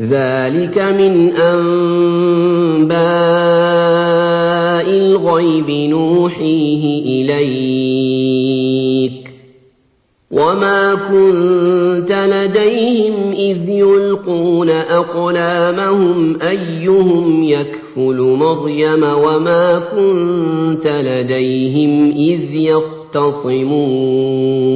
ذَٰلِكَ مِنْ أَنبَاءِ الْغَيْبِ نُوحِيهِ إِلَيْكَ ۖ. وَمَا كُنتَ لَدَيْهِمْ إِذْ يُلْقُونَ أَقْلَامَهُمْ أَيُّهُمْ يَكْفُلُ مَرْيَمَ وَمَا كُنتَ لَدَيْهِمْ إِذْ يَخْتَصِمُونَ.